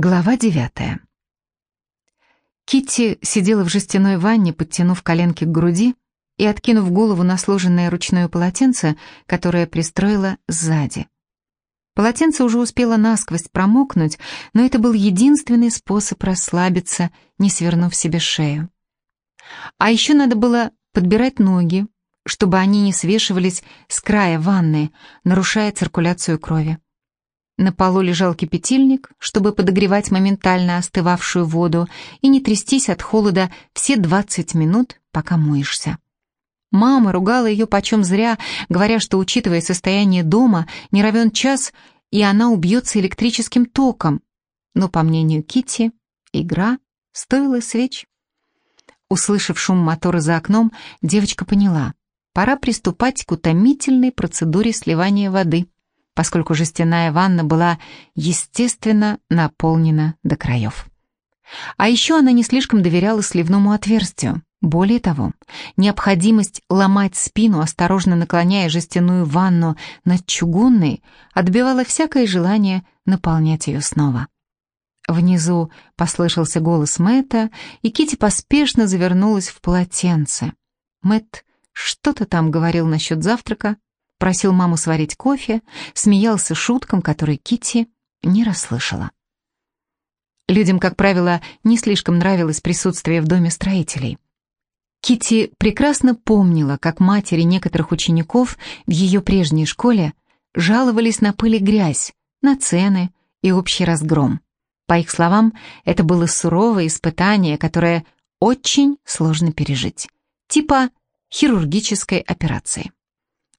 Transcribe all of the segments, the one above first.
Глава девятая. Китти сидела в жестяной ванне, подтянув коленки к груди и откинув голову на сложенное ручное полотенце, которое пристроила сзади. Полотенце уже успело насквозь промокнуть, но это был единственный способ расслабиться, не свернув себе шею. А еще надо было подбирать ноги, чтобы они не свешивались с края ванны, нарушая циркуляцию крови. На полу лежал кипятильник, чтобы подогревать моментально остывавшую воду и не трястись от холода все 20 минут, пока моешься. Мама ругала ее почем зря, говоря, что, учитывая состояние дома, не равен час, и она убьется электрическим током. Но, по мнению Кити, игра стоила свеч. Услышав шум мотора за окном, девочка поняла, пора приступать к утомительной процедуре сливания воды поскольку жестяная ванна была, естественно, наполнена до краев. А еще она не слишком доверяла сливному отверстию. Более того, необходимость ломать спину, осторожно наклоняя жестяную ванну над чугунной, отбивала всякое желание наполнять ее снова. Внизу послышался голос Мэтта, и Кити поспешно завернулась в полотенце. Мэтт что-то там говорил насчет завтрака, просил маму сварить кофе, смеялся шуткам, которые Кити не расслышала. Людям, как правило, не слишком нравилось присутствие в доме строителей. Кити прекрасно помнила, как матери некоторых учеников в ее прежней школе жаловались на пыль и грязь, на цены и общий разгром. По их словам, это было суровое испытание, которое очень сложно пережить, типа хирургической операции.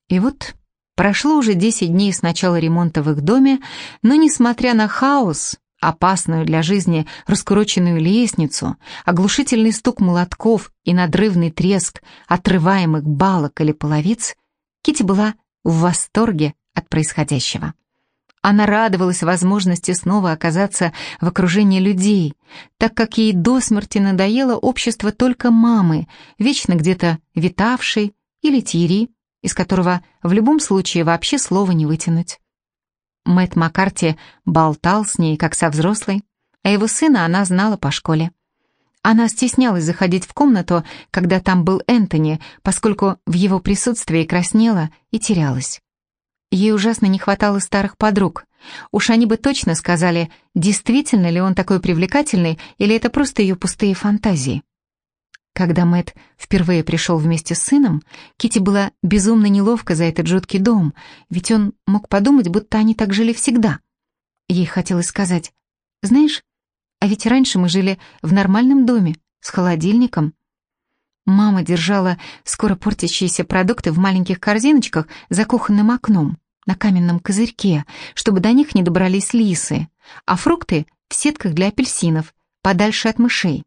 И вот прошло уже 10 дней с начала ремонта в их доме, но несмотря на хаос, опасную для жизни раскуроченную лестницу, оглушительный стук молотков и надрывный треск отрываемых балок или половиц, Кити была в восторге от происходящего. Она радовалась возможности снова оказаться в окружении людей, так как ей до смерти надоело общество только мамы, вечно где-то витавшей, или Тири, из которого в любом случае вообще слова не вытянуть. Мэтт Маккарти болтал с ней, как со взрослой, а его сына она знала по школе. Она стеснялась заходить в комнату, когда там был Энтони, поскольку в его присутствии краснела и терялась. Ей ужасно не хватало старых подруг. Уж они бы точно сказали, действительно ли он такой привлекательный, или это просто ее пустые фантазии. Когда Мэт впервые пришел вместе с сыном, Кити была безумно неловко за этот жуткий дом, ведь он мог подумать, будто они так жили всегда. Ей хотелось сказать, «Знаешь, а ведь раньше мы жили в нормальном доме, с холодильником». Мама держала скоро портящиеся продукты в маленьких корзиночках за кухонным окном на каменном козырьке, чтобы до них не добрались лисы, а фрукты в сетках для апельсинов, подальше от мышей.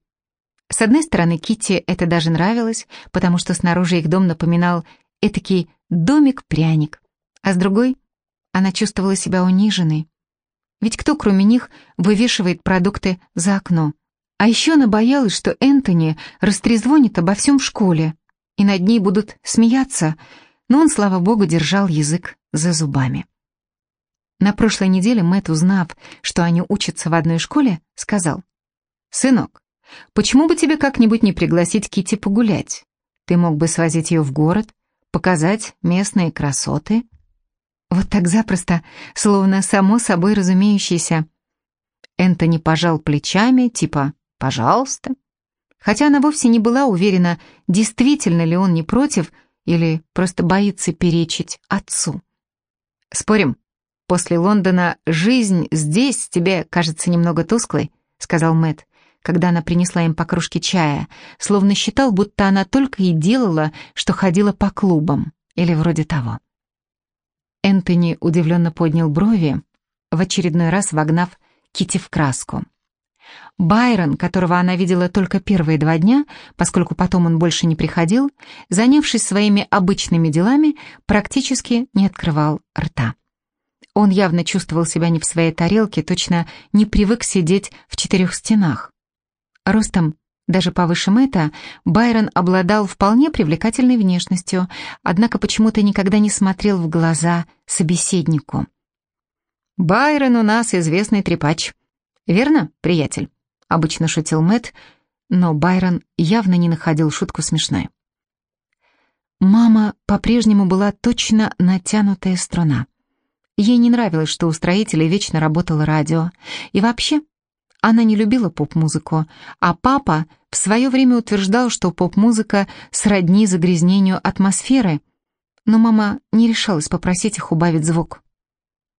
С одной стороны, Кити это даже нравилось, потому что снаружи их дом напоминал этакий домик-пряник, а с другой она чувствовала себя униженной. Ведь кто, кроме них, вывешивает продукты за окно? А еще она боялась, что Энтони растрезвонит обо всем в школе, и над ней будут смеяться, но он, слава богу, держал язык за зубами. На прошлой неделе Мэтт, узнав, что они учатся в одной школе, сказал, «Сынок, Почему бы тебе как-нибудь не пригласить Кити погулять? Ты мог бы свозить ее в город, показать местные красоты. Вот так запросто, словно само собой разумеющееся. Энтони пожал плечами, типа «пожалуйста». Хотя она вовсе не была уверена, действительно ли он не против или просто боится перечить отцу. «Спорим, после Лондона жизнь здесь тебе кажется немного тусклой», — сказал Мэтт когда она принесла им по кружке чая, словно считал, будто она только и делала, что ходила по клубам, или вроде того. Энтони удивленно поднял брови, в очередной раз вогнав Кити в краску. Байрон, которого она видела только первые два дня, поскольку потом он больше не приходил, занявшись своими обычными делами, практически не открывал рта. Он явно чувствовал себя не в своей тарелке, точно не привык сидеть в четырех стенах. Ростом даже повыше Мэтта, Байрон обладал вполне привлекательной внешностью, однако почему-то никогда не смотрел в глаза собеседнику. «Байрон у нас известный трепач», Верно, приятель?» — обычно шутил Мэтт, но Байрон явно не находил шутку смешной. Мама по-прежнему была точно натянутая струна. Ей не нравилось, что у строителей вечно работало радио. И вообще, она не любила поп-музыку, а папа в свое время утверждал, что поп-музыка сродни загрязнению атмосферы, но мама не решалась попросить их убавить звук.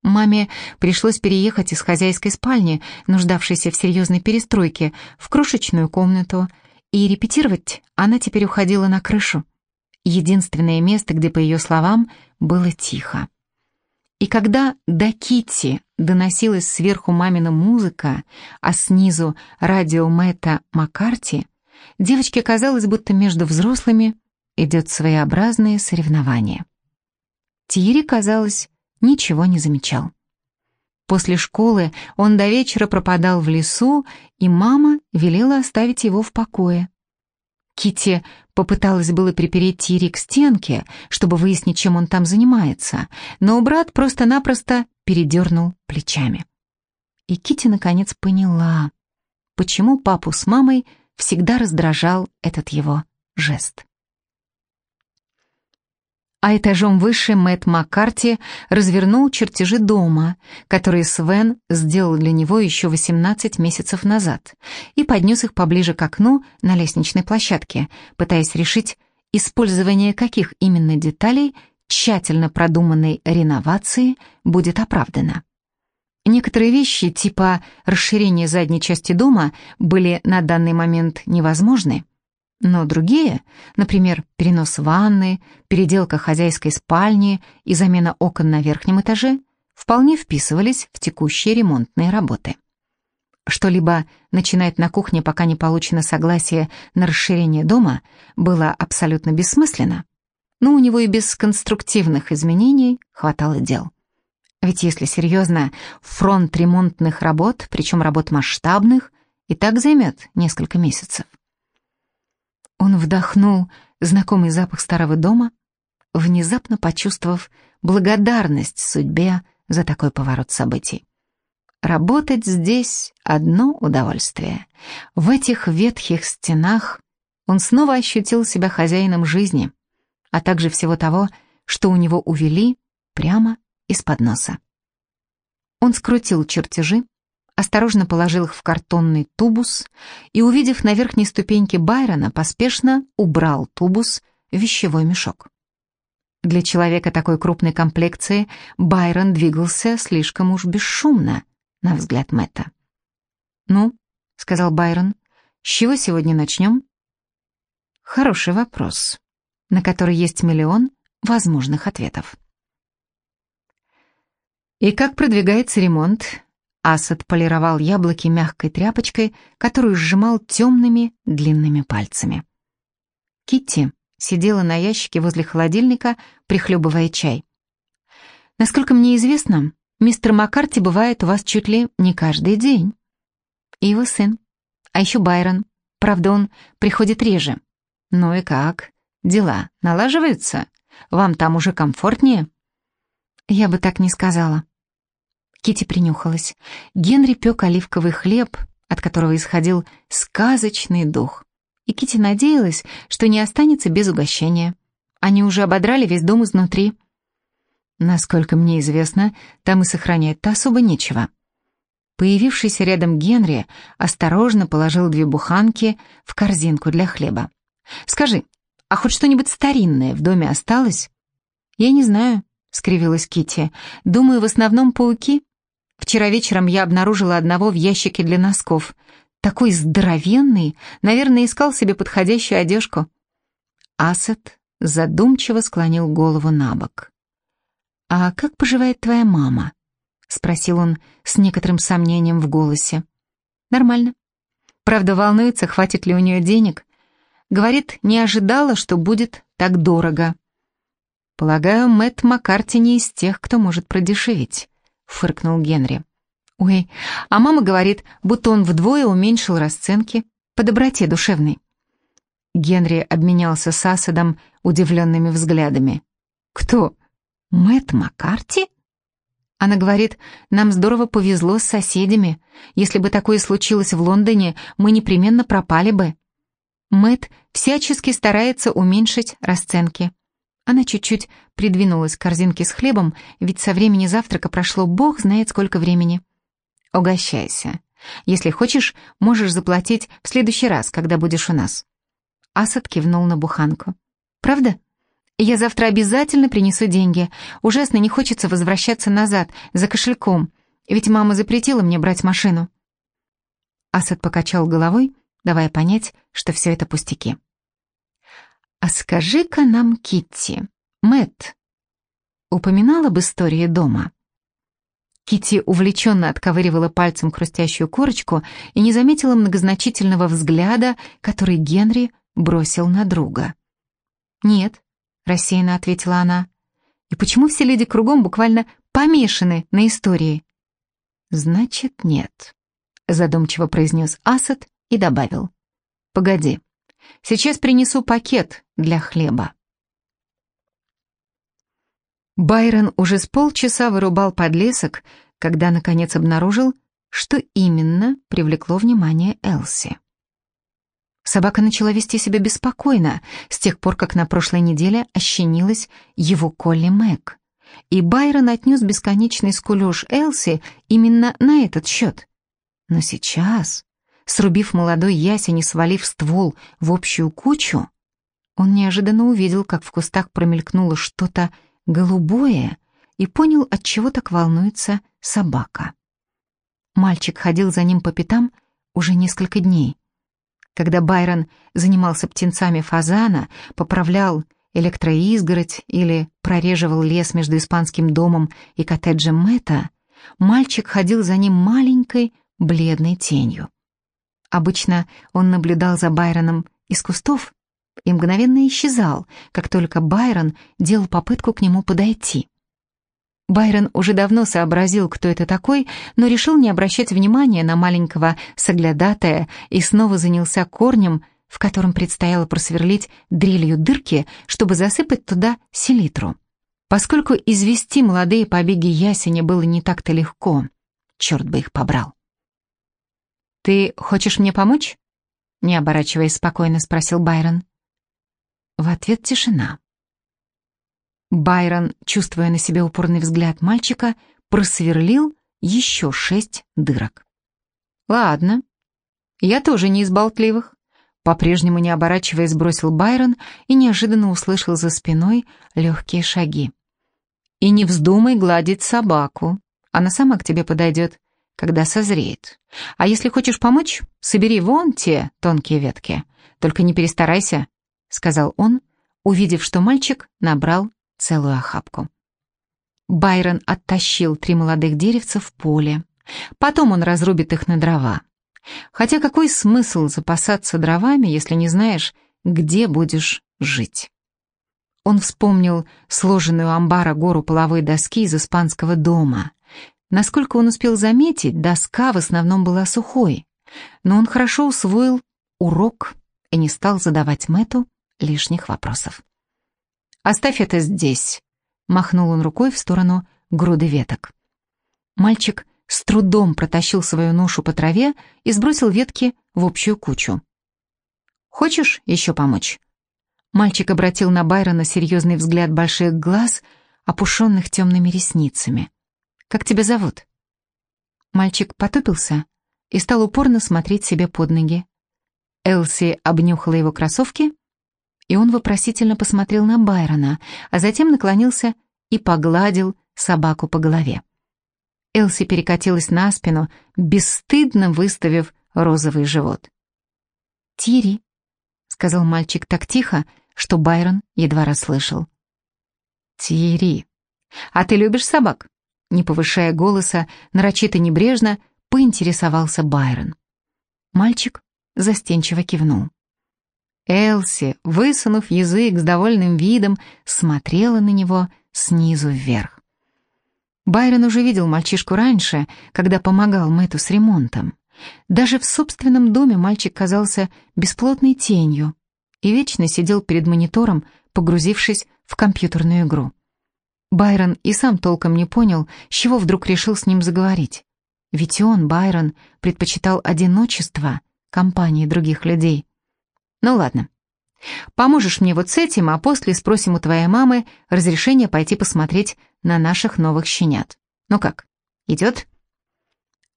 Маме пришлось переехать из хозяйской спальни, нуждавшейся в серьезной перестройке, в крошечную комнату, и репетировать она теперь уходила на крышу. Единственное место, где, по ее словам, было тихо. И когда до Китти доносилась сверху мамина музыка, а снизу радио Мэтта Маккарти, девочке казалось, будто между взрослыми идет своеобразное соревнование. Тири, казалось, ничего не замечал. После школы он до вечера пропадал в лесу, и мама велела оставить его в покое. Кити попыталась было припереть Тири к стенке, чтобы выяснить, чем он там занимается, но брат просто-напросто передернул плечами. И Кити наконец поняла, почему папу с мамой всегда раздражал этот его жест а этажом выше Мэтт Маккарти развернул чертежи дома, которые Свен сделал для него еще 18 месяцев назад, и поднес их поближе к окну на лестничной площадке, пытаясь решить, использование каких именно деталей тщательно продуманной реновации будет оправдано. Некоторые вещи, типа расширения задней части дома, были на данный момент невозможны, но другие, например, перенос ванны, переделка хозяйской спальни и замена окон на верхнем этаже, вполне вписывались в текущие ремонтные работы. Что-либо начинать на кухне, пока не получено согласие на расширение дома, было абсолютно бессмысленно, но у него и без конструктивных изменений хватало дел. Ведь если серьезно, фронт ремонтных работ, причем работ масштабных, и так займет несколько месяцев. Он вдохнул знакомый запах старого дома, внезапно почувствовав благодарность судьбе за такой поворот событий. Работать здесь — одно удовольствие. В этих ветхих стенах он снова ощутил себя хозяином жизни, а также всего того, что у него увели прямо из-под носа. Он скрутил чертежи, осторожно положил их в картонный тубус и, увидев на верхней ступеньке Байрона, поспешно убрал тубус в вещевой мешок. Для человека такой крупной комплекции Байрон двигался слишком уж бесшумно, на взгляд Мэтта. «Ну», — сказал Байрон, — «с чего сегодня начнем?» Хороший вопрос, на который есть миллион возможных ответов. «И как продвигается ремонт?» Асад полировал яблоки мягкой тряпочкой, которую сжимал темными длинными пальцами. Китти сидела на ящике возле холодильника, прихлебывая чай. «Насколько мне известно, мистер Маккарти бывает у вас чуть ли не каждый день. И его сын. А еще Байрон. Правда, он приходит реже. Ну и как? Дела налаживаются? Вам там уже комфортнее?» «Я бы так не сказала», Кити принюхалась. Генри пек оливковый хлеб, от которого исходил сказочный дух. И Кити надеялась, что не останется без угощения. Они уже ободрали весь дом изнутри. Насколько мне известно, там и сохранять-то особо нечего. Появившийся рядом Генри осторожно положил две буханки в корзинку для хлеба. «Скажи, а хоть что-нибудь старинное в доме осталось?» «Я не знаю», — скривилась Кити. «Думаю, в основном пауки. Вчера вечером я обнаружила одного в ящике для носков. Такой здоровенный, наверное, искал себе подходящую одежку. Асад задумчиво склонил голову на бок. «А как поживает твоя мама?» — спросил он с некоторым сомнением в голосе. «Нормально. Правда, волнуется, хватит ли у нее денег. Говорит, не ожидала, что будет так дорого. Полагаю, Мэтт Маккарти не из тех, кто может продешевить фыркнул Генри. «Ой, а мама говорит, будто он вдвое уменьшил расценки по доброте душевной». Генри обменялся с Асадом удивленными взглядами. «Кто? Мэтт Маккарти?» Она говорит, нам здорово повезло с соседями. Если бы такое случилось в Лондоне, мы непременно пропали бы. Мэт всячески старается уменьшить расценки. Она чуть-чуть придвинулась к корзинке с хлебом, ведь со времени завтрака прошло бог знает сколько времени. Угощайся. Если хочешь, можешь заплатить в следующий раз, когда будешь у нас. Асад кивнул на буханку. Правда? Я завтра обязательно принесу деньги. Ужасно не хочется возвращаться назад, за кошельком, ведь мама запретила мне брать машину. Асад покачал головой, давая понять, что все это пустяки. «А скажи-ка нам, Китти, Мэтт упоминала об истории дома?» Кити увлеченно отковыривала пальцем хрустящую корочку и не заметила многозначительного взгляда, который Генри бросил на друга. «Нет», — рассеянно ответила она. «И почему все люди кругом буквально помешаны на истории?» «Значит, нет», — задумчиво произнес Асад и добавил. «Погоди, сейчас принесу пакет для хлеба». Байрон уже с полчаса вырубал подлесок, когда, наконец, обнаружил, что именно привлекло внимание Элси. Собака начала вести себя беспокойно с тех пор, как на прошлой неделе ощенилась его Колли Мэг. И Байрон отнес бесконечный скулеж Элси именно на этот счет. Но сейчас, срубив молодой ясень и свалив ствол в общую кучу, он неожиданно увидел, как в кустах промелькнуло что-то голубое и понял, от чего так волнуется собака. Мальчик ходил за ним по пятам уже несколько дней. Когда Байрон занимался птенцами фазана, поправлял электроизгородь или прореживал лес между испанским домом и коттеджем Мэтта, мальчик ходил за ним маленькой бледной тенью. Обычно он наблюдал за Байроном из кустов и мгновенно исчезал, как только Байрон делал попытку к нему подойти. Байрон уже давно сообразил, кто это такой, но решил не обращать внимания на маленького соглядатая и снова занялся корнем, в котором предстояло просверлить дрелью дырки, чтобы засыпать туда селитру. Поскольку извести молодые побеги ясеня было не так-то легко, черт бы их побрал. «Ты хочешь мне помочь?» Не оборачиваясь спокойно, спросил Байрон. В ответ тишина. Байрон, чувствуя на себе упорный взгляд мальчика, просверлил еще шесть дырок. «Ладно, я тоже не из болтливых», — по-прежнему не оборачиваясь бросил Байрон и неожиданно услышал за спиной легкие шаги. «И не вздумай гладить собаку, она сама к тебе подойдет, когда созреет. А если хочешь помочь, собери вон те тонкие ветки, только не перестарайся», — сказал он, увидев, что мальчик набрал целую охапку. Байрон оттащил три молодых деревца в поле. Потом он разрубит их на дрова. Хотя какой смысл запасаться дровами, если не знаешь, где будешь жить? Он вспомнил сложенную амбара гору половой доски из испанского дома. Насколько он успел заметить, доска в основном была сухой, но он хорошо усвоил урок и не стал задавать Мэту лишних вопросов. «Оставь это здесь», — махнул он рукой в сторону груды веток. Мальчик с трудом протащил свою ношу по траве и сбросил ветки в общую кучу. «Хочешь еще помочь?» Мальчик обратил на Байрона серьезный взгляд больших глаз, опушенных темными ресницами. «Как тебя зовут?» Мальчик потупился и стал упорно смотреть себе под ноги. Элси обнюхала его кроссовки и он вопросительно посмотрел на Байрона, а затем наклонился и погладил собаку по голове. Элси перекатилась на спину, бесстыдно выставив розовый живот. «Тири», — сказал мальчик так тихо, что Байрон едва расслышал. «Тири, а ты любишь собак?» Не повышая голоса, нарочито небрежно, поинтересовался Байрон. Мальчик застенчиво кивнул. Элси, высунув язык с довольным видом, смотрела на него снизу вверх. Байрон уже видел мальчишку раньше, когда помогал Мэтту с ремонтом. Даже в собственном доме мальчик казался бесплотной тенью и вечно сидел перед монитором, погрузившись в компьютерную игру. Байрон и сам толком не понял, с чего вдруг решил с ним заговорить. Ведь он, Байрон, предпочитал одиночество компании других людей. Ну ладно. Поможешь мне вот с этим, а после спросим у твоей мамы разрешение пойти посмотреть на наших новых щенят. Ну как, идет?»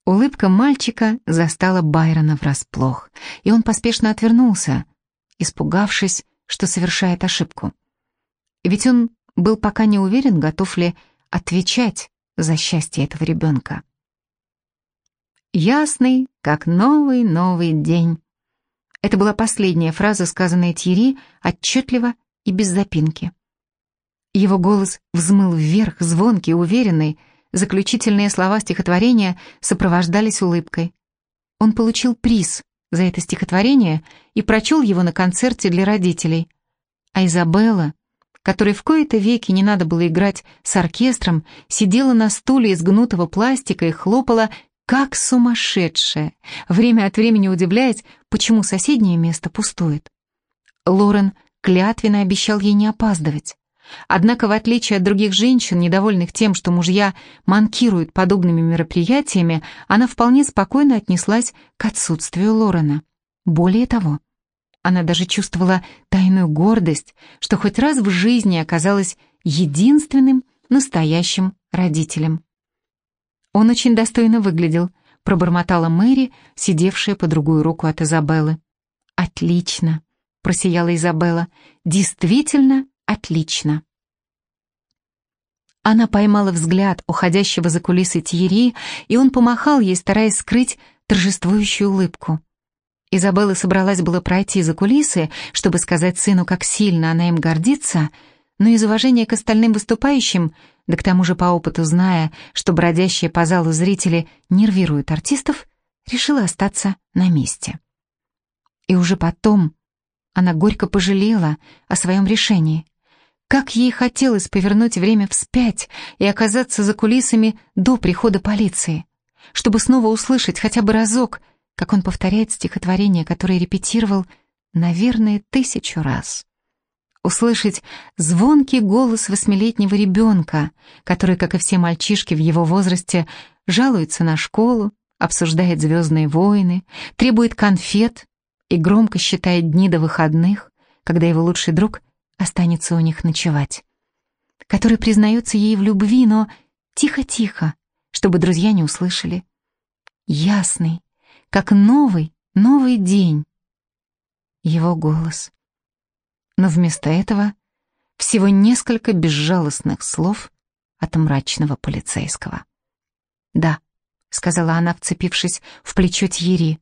Улыбка мальчика застала Байрона врасплох, и он поспешно отвернулся, испугавшись, что совершает ошибку. Ведь он был пока не уверен, готов ли отвечать за счастье этого ребенка. «Ясный, как новый-новый день». Это была последняя фраза, сказанная Тьерри отчетливо и без запинки. Его голос взмыл вверх, звонкий, уверенный, Заключительные слова стихотворения сопровождались улыбкой. Он получил приз за это стихотворение и прочел его на концерте для родителей. А Изабелла, которой в кои-то веки не надо было играть с оркестром, сидела на стуле из гнутого пластика и хлопала, как сумасшедшая, время от времени удивляясь, почему соседнее место пустует. Лорен клятвенно обещал ей не опаздывать. Однако, в отличие от других женщин, недовольных тем, что мужья манкируют подобными мероприятиями, она вполне спокойно отнеслась к отсутствию Лорена. Более того, она даже чувствовала тайную гордость, что хоть раз в жизни оказалась единственным настоящим родителем. «Он очень достойно выглядел», — пробормотала Мэри, сидевшая по другую руку от Изабеллы. «Отлично», — просияла Изабелла, — «действительно отлично. Она поймала взгляд уходящего за кулисы Тьерри, и он помахал ей, стараясь скрыть торжествующую улыбку. Изабелла собралась было пройти за кулисы, чтобы сказать сыну, как сильно она им гордится, но из уважения к остальным выступающим, да к тому же по опыту зная, что бродящие по залу зрители нервируют артистов, решила остаться на месте. И уже потом она горько пожалела о своем решении. Как ей хотелось повернуть время вспять и оказаться за кулисами до прихода полиции, чтобы снова услышать хотя бы разок, как он повторяет стихотворение, которое репетировал, наверное, тысячу раз. Услышать звонкий голос восьмилетнего ребенка, который, как и все мальчишки в его возрасте, жалуется на школу, обсуждает «Звездные войны», требует конфет и громко считает дни до выходных, когда его лучший друг останется у них ночевать, который признается ей в любви, но тихо-тихо, чтобы друзья не услышали. Ясный, как новый, новый день. Его голос. Но вместо этого всего несколько безжалостных слов от мрачного полицейского. «Да», — сказала она, вцепившись в плечо Тьери.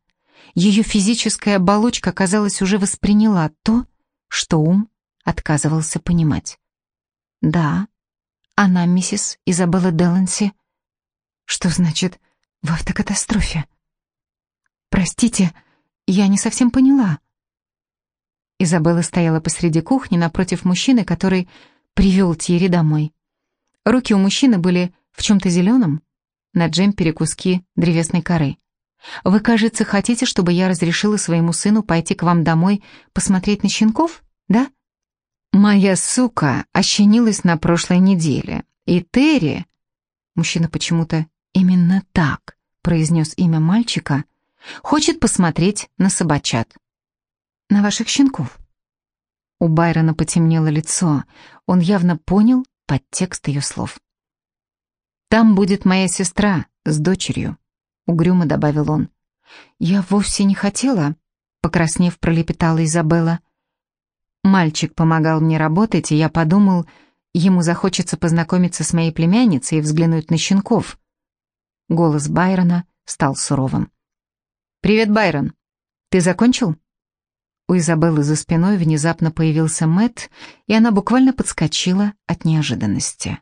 Ее физическая оболочка, казалось, уже восприняла то, что ум отказывался понимать. «Да, она миссис Изабелла Деланси». «Что значит в автокатастрофе?» «Простите, я не совсем поняла». Изабелла стояла посреди кухни напротив мужчины, который привел Тьерри домой. Руки у мужчины были в чем-то зеленом, на джемпере куски древесной коры. «Вы, кажется, хотите, чтобы я разрешила своему сыну пойти к вам домой посмотреть на щенков, да?» «Моя сука ощенилась на прошлой неделе, и Терри...» Мужчина почему-то именно так произнес имя мальчика, хочет посмотреть на собачат. «На ваших щенков». У Байрона потемнело лицо, он явно понял подтекст ее слов. «Там будет моя сестра с дочерью», — угрюмо добавил он. «Я вовсе не хотела», — покраснев, пролепетала Изабелла. Мальчик помогал мне работать, и я подумал, ему захочется познакомиться с моей племянницей и взглянуть на щенков. Голос Байрона стал суровым. «Привет, Байрон. Ты закончил?» У Изабеллы за спиной внезапно появился Мэт, и она буквально подскочила от неожиданности.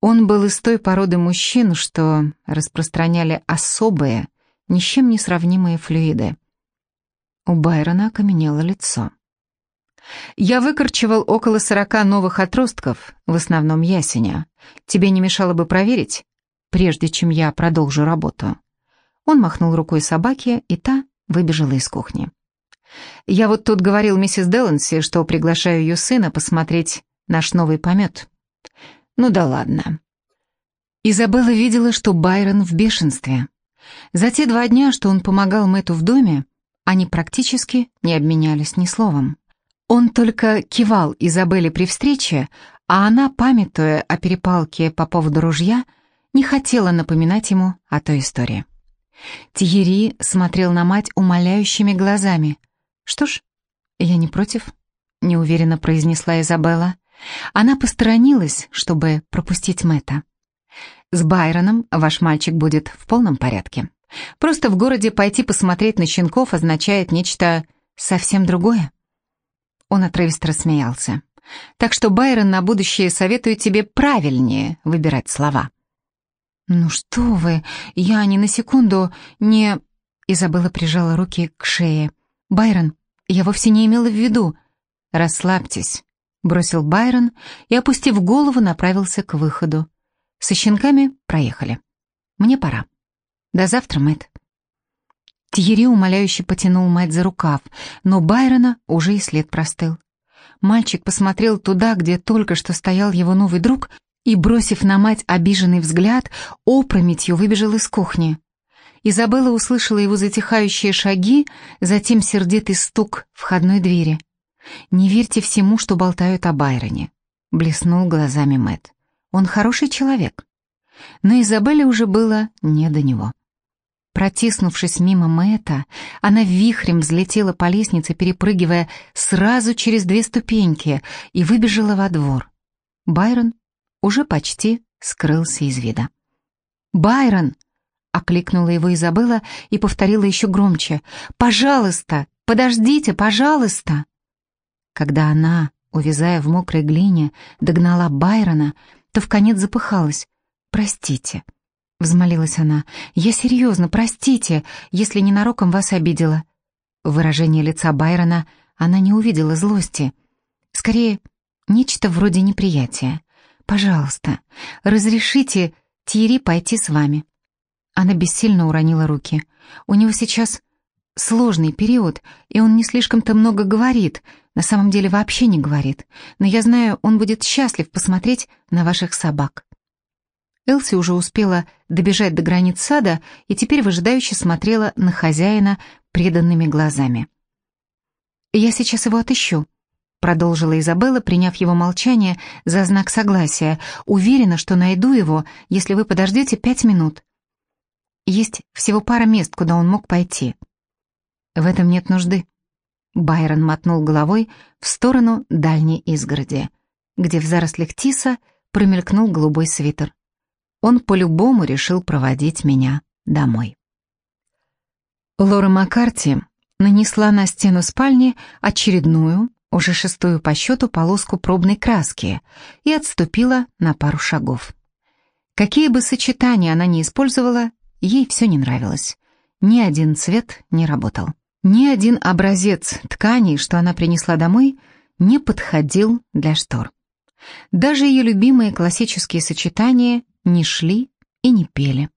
Он был из той породы мужчин, что распространяли особые, ни с чем не сравнимые флюиды. У Байрона окаменело лицо. Я выкорчевал около сорока новых отростков, в основном ясеня. Тебе не мешало бы проверить, прежде чем я продолжу работу?» Он махнул рукой собаке, и та выбежала из кухни. «Я вот тут говорил миссис Деланси, что приглашаю ее сына посмотреть наш новый помет. Ну да ладно. Изабелла видела, что Байрон в бешенстве. За те два дня, что он помогал Мэтту в доме, они практически не обменялись ни словом. Он только кивал Изабелле при встрече, а она, памятуя о перепалке по поводу ружья, не хотела напоминать ему о той истории. Тиери смотрел на мать умоляющими глазами. «Что ж, я не против», — неуверенно произнесла Изабелла. Она посторонилась, чтобы пропустить Мэтта. «С Байроном ваш мальчик будет в полном порядке. Просто в городе пойти посмотреть на щенков означает нечто совсем другое». Он отрывисто рассмеялся. «Так что, Байрон, на будущее советую тебе правильнее выбирать слова». «Ну что вы, я ни на секунду не...» Изабелла прижала руки к шее. «Байрон, я вовсе не имела в виду...» «Расслабьтесь», — бросил Байрон и, опустив голову, направился к выходу. «Со щенками проехали. Мне пора. До завтра, Мэтт». Тьерри умоляюще потянул мать за рукав, но Байрона уже и след простыл. Мальчик посмотрел туда, где только что стоял его новый друг, и, бросив на мать обиженный взгляд, опрометью выбежал из кухни. Изабелла услышала его затихающие шаги, затем сердитый стук входной двери. «Не верьте всему, что болтают о Байроне», — блеснул глазами Мэт. «Он хороший человек». Но Изабелле уже было не до него. Протиснувшись мимо Мэта, она вихрем взлетела по лестнице, перепрыгивая сразу через две ступеньки, и выбежала во двор. Байрон уже почти скрылся из вида. «Байрон!» — окликнула его Изабелла и повторила еще громче. «Пожалуйста! Подождите, пожалуйста!» Когда она, увязая в мокрой глине, догнала Байрона, то в конец запыхалась. «Простите», — взмолилась она, — «я серьезно, простите, если ненароком вас обидела». В выражении лица Байрона она не увидела злости. Скорее, нечто вроде неприятия. Пожалуйста, разрешите Тири пойти с вами». Она бессильно уронила руки. «У него сейчас сложный период, и он не слишком-то много говорит, на самом деле вообще не говорит, но я знаю, он будет счастлив посмотреть на ваших собак». Элси уже успела добежать до границ сада и теперь выжидающе смотрела на хозяина преданными глазами. «Я сейчас его отыщу», Продолжила Изабелла, приняв его молчание за знак согласия. «Уверена, что найду его, если вы подождете пять минут. Есть всего пара мест, куда он мог пойти». «В этом нет нужды». Байрон мотнул головой в сторону дальней изгороди, где в зарослях тиса промелькнул голубой свитер. Он по-любому решил проводить меня домой. Лора Маккарти нанесла на стену спальни очередную, уже шестую по счету полоску пробной краски и отступила на пару шагов. Какие бы сочетания она ни использовала, ей все не нравилось. Ни один цвет не работал. Ни один образец ткани, что она принесла домой, не подходил для штор. Даже ее любимые классические сочетания не шли и не пели.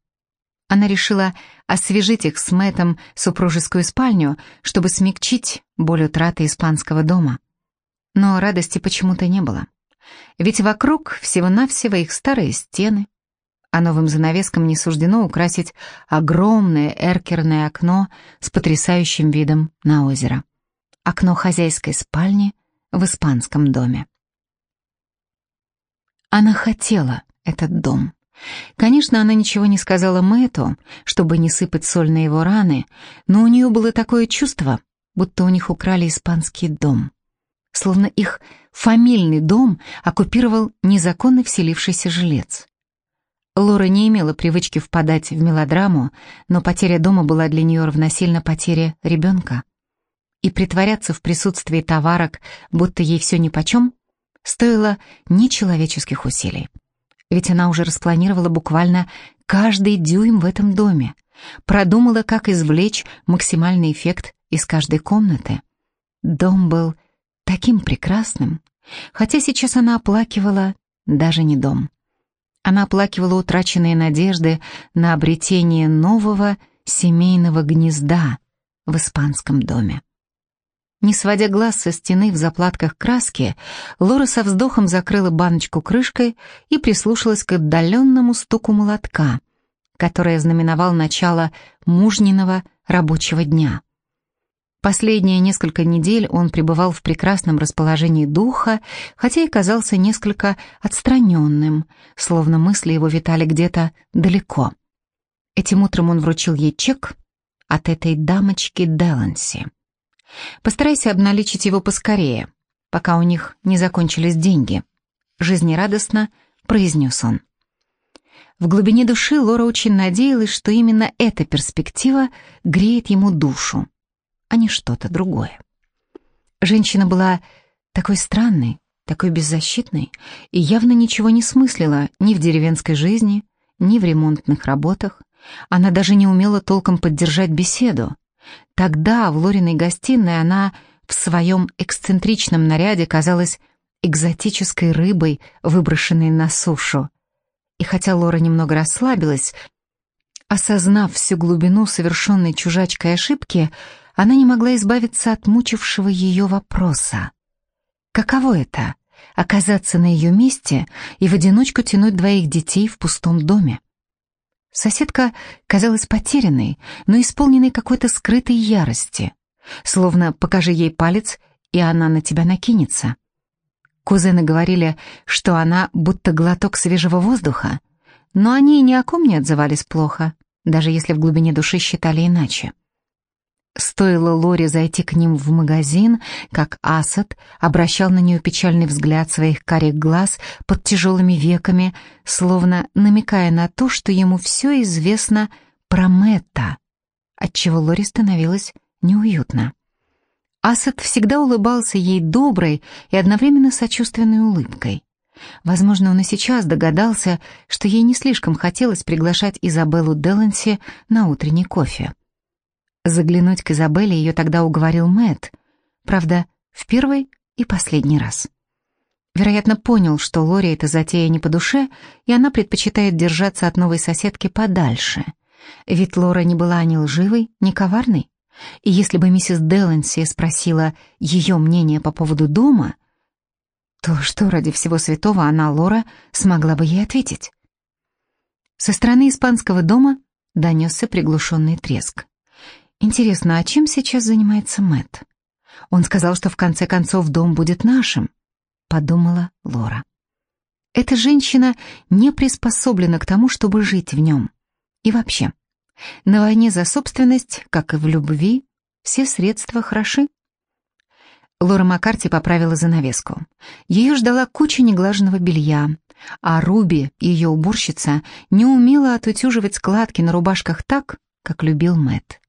Она решила освежить их с Мэттом супружескую спальню, чтобы смягчить боль утраты испанского дома. Но радости почему-то не было. Ведь вокруг всего-навсего их старые стены, а новым занавескам не суждено украсить огромное эркерное окно с потрясающим видом на озеро. Окно хозяйской спальни в испанском доме. Она хотела этот дом. Конечно, она ничего не сказала Мэту, чтобы не сыпать соль на его раны, но у нее было такое чувство, будто у них украли испанский дом. Словно их фамильный дом оккупировал незаконно вселившийся жилец. Лора не имела привычки впадать в мелодраму, но потеря дома была для нее равносильно потере ребенка. И притворяться в присутствии товарок, будто ей все нипочем, стоило нечеловеческих усилий ведь она уже распланировала буквально каждый дюйм в этом доме, продумала, как извлечь максимальный эффект из каждой комнаты. Дом был таким прекрасным, хотя сейчас она оплакивала даже не дом. Она оплакивала утраченные надежды на обретение нового семейного гнезда в испанском доме. Не сводя глаз со стены в заплатках краски, Лора со вздохом закрыла баночку крышкой и прислушалась к отдаленному стуку молотка, который знаменовал начало мужниного рабочего дня. Последние несколько недель он пребывал в прекрасном расположении духа, хотя и казался несколько отстраненным, словно мысли его витали где-то далеко. Этим утром он вручил ей чек от этой дамочки Деланси. Постарайся обналичить его поскорее, пока у них не закончились деньги», — жизнерадостно произнес он. В глубине души Лора очень надеялась, что именно эта перспектива греет ему душу, а не что-то другое. Женщина была такой странной, такой беззащитной и явно ничего не смыслила ни в деревенской жизни, ни в ремонтных работах. Она даже не умела толком поддержать беседу, Тогда в Лориной гостиной она в своем эксцентричном наряде казалась экзотической рыбой, выброшенной на сушу. И хотя Лора немного расслабилась, осознав всю глубину совершенной чужачкой ошибки, она не могла избавиться от мучившего ее вопроса. Каково это — оказаться на ее месте и в одиночку тянуть двоих детей в пустом доме? Соседка казалась потерянной, но исполненной какой-то скрытой ярости. Словно покажи ей палец, и она на тебя накинется. Кузены говорили, что она будто глоток свежего воздуха, но они ни о ком не отзывались плохо, даже если в глубине души считали иначе. Стоило Лоре зайти к ним в магазин, как Асад обращал на нее печальный взгляд своих карих глаз под тяжелыми веками, словно намекая на то, что ему все известно про Мэтта, отчего Лоре становилось неуютно. Асад всегда улыбался ей доброй и одновременно сочувственной улыбкой. Возможно, он и сейчас догадался, что ей не слишком хотелось приглашать Изабеллу Деланси на утренний кофе. Заглянуть к Изабелле ее тогда уговорил Мэт, правда, в первый и последний раз. Вероятно, понял, что Лори эта затея не по душе, и она предпочитает держаться от новой соседки подальше. Ведь Лора не была ни лживой, ни коварной. И если бы миссис Деланси спросила ее мнение по поводу дома, то что ради всего святого она, Лора, смогла бы ей ответить? Со стороны испанского дома донесся приглушенный треск. Интересно, а чем сейчас занимается Мэт? Он сказал, что в конце концов дом будет нашим, подумала Лора. Эта женщина не приспособлена к тому, чтобы жить в нем. И вообще, на войне за собственность, как и в любви, все средства хороши. Лора Маккарти поправила занавеску. Ее ждала куча неглаженного белья, а Руби, ее уборщица, не умела отутюживать складки на рубашках так, как любил Мэтт.